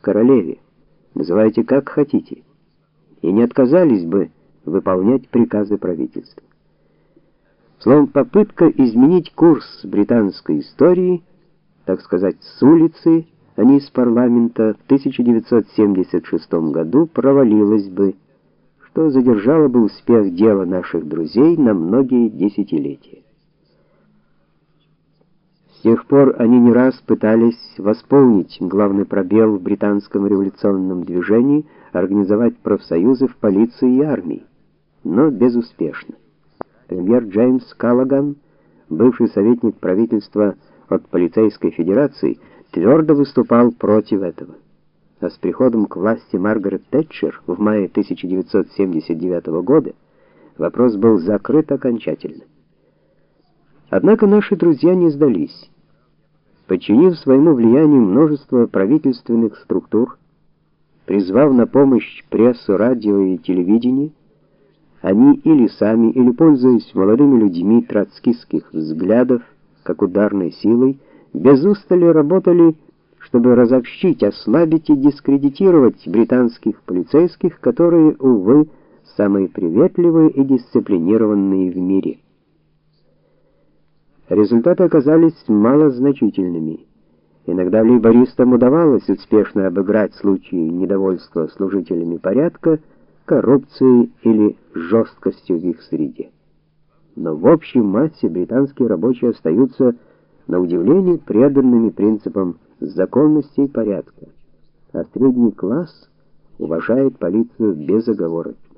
королеве, называйте как хотите, и не отказались бы выполнять приказы правительства. Словом, попытка изменить курс британской истории, так сказать, с улицы, а не из парламента, в 1976 году провалилась бы, что задержало бы успех дела наших друзей на многие десятилетия. С тех пор они не раз пытались восполнить главный пробел в британском революционном движении, организовать профсоюзы в полиции и армии, но безуспешно. Премьер Джеймс Каллаган, бывший советник правительства от полицейской федерации, твердо выступал против этого. А с приходом к власти Маргарет Тэтчер в мае 1979 года вопрос был закрыт окончательно. Однако наши друзья не сдались. Подчинив своему влиянию множество правительственных структур, призвав на помощь прессу, радио и телевидение, они или сами, или пользуясь молодыми людьми троцкистских взглядов, как ударной силой, без устали работали, чтобы разобщить, ослабить и дискредитировать британских полицейских, которые, увы, самые приветливые и дисциплинированные в мире. Результаты оказались малозначительными. Иногда лейбористам удавалось успешно обыграть случаи недовольства служителями порядка, коррупцией или жесткостью в их среде. Но в общей массе британские рабочие остаются на удивление преданными принципам законности и порядка, а средний класс уважает полицию безоговорочно.